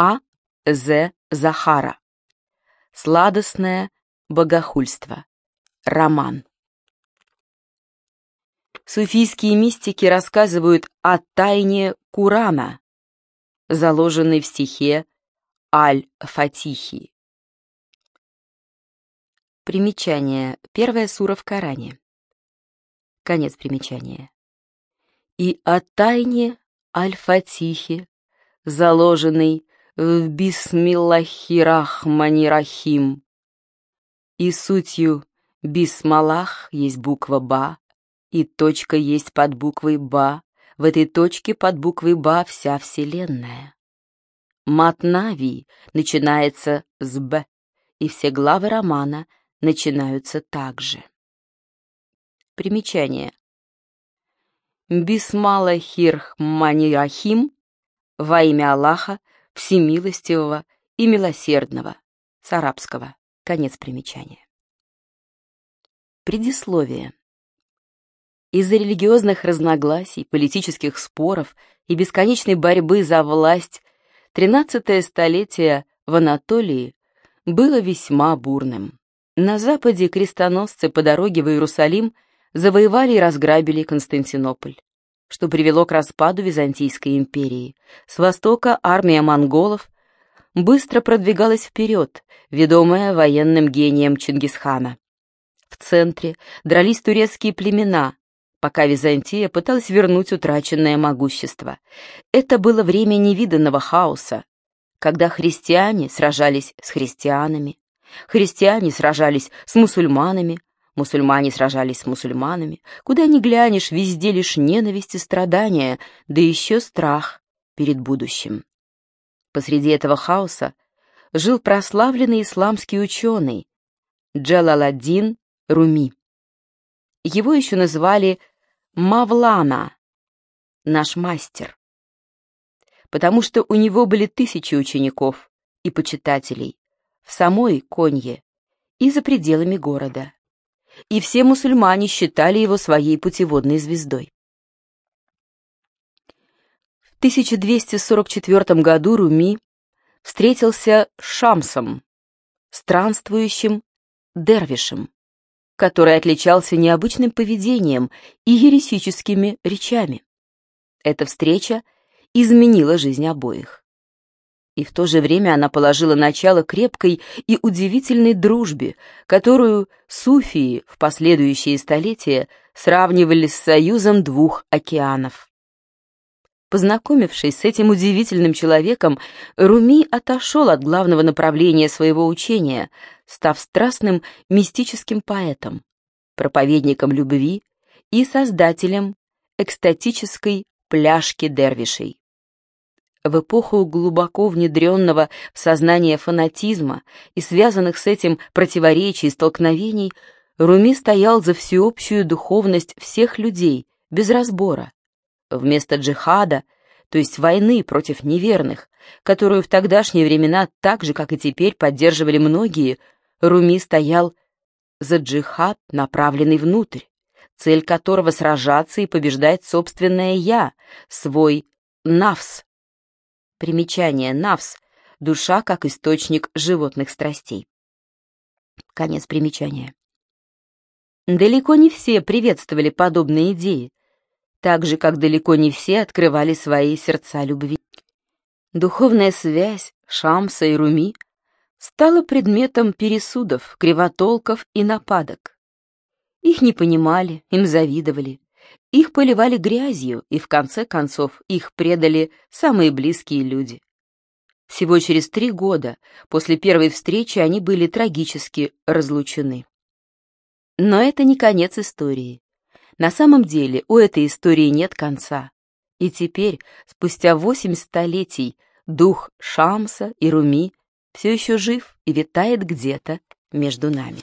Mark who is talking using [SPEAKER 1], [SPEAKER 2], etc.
[SPEAKER 1] А. З. Захара. Сладостное богохульство. Роман. Суфийские мистики рассказывают о тайне Курана, заложенной в стихе Аль-Фатихи. Примечание. Первая сура в Коране. Конец примечания. И о тайне Аль-Фатихи, заложенной в Бисмиллахи-Рахмани-Рахим. И сутью Бисмалах есть буква Ба, и точка есть под буквой Ба, в этой точке под буквой Ба вся Вселенная. Матнави начинается с Б, и все главы романа начинаются так же. Примечание. Бисмалахирхманирахим во имя Аллаха, Всемилостивого и Милосердного, с арабского. Конец примечания. Предисловие. Из-за религиозных разногласий, политических споров и бесконечной борьбы за власть тринадцатое столетие в Анатолии было весьма бурным. На западе крестоносцы по дороге в Иерусалим завоевали и разграбили Константинополь, что привело к распаду Византийской империи. С востока армия монголов быстро продвигалась вперед, ведомая военным гением Чингисхана. В центре дрались турецкие племена, пока Византия пыталась вернуть утраченное могущество. Это было время невиданного хаоса, когда христиане сражались с христианами, христиане сражались с мусульманами, мусульмане сражались с мусульманами. Куда ни глянешь, везде лишь ненависть и страдания, да еще страх перед будущим. Посреди этого хаоса жил прославленный исламский ученый Джалаладдин Руми. Его еще называли Мавлана, наш мастер, потому что у него были тысячи учеников и почитателей в самой Конье и за пределами города, и все мусульмане считали его своей путеводной звездой. В 1244 году Руми встретился с Шамсом, странствующим дервишем, который отличался необычным поведением и еретическими речами. Эта встреча изменила жизнь обоих. И в то же время она положила начало крепкой и удивительной дружбе, которую суфии в последующие столетия сравнивали с союзом двух океанов. Познакомившись с этим удивительным человеком, Руми отошел от главного направления своего учения, став страстным мистическим поэтом, проповедником любви и создателем экстатической пляшки дервишей. В эпоху глубоко внедренного в сознание фанатизма и связанных с этим противоречий и столкновений, Руми стоял за всеобщую духовность всех людей, без разбора. Вместо джихада, то есть войны против неверных, которую в тогдашние времена так же, как и теперь, поддерживали многие, Руми стоял за джихад, направленный внутрь, цель которого сражаться и побеждать собственное «я», свой «навс». Примечание «навс» — душа как источник животных страстей. Конец примечания. Далеко не все приветствовали подобные идеи, так же, как далеко не все открывали свои сердца любви. Духовная связь Шамса и Руми — стало предметом пересудов, кривотолков и нападок. Их не понимали, им завидовали, их поливали грязью, и в конце концов их предали самые близкие люди. Всего через три года после первой встречи они были трагически разлучены. Но это не конец истории. На самом деле у этой истории нет конца. И теперь, спустя восемь столетий, дух Шамса и Руми все еще жив и витает где-то между нами.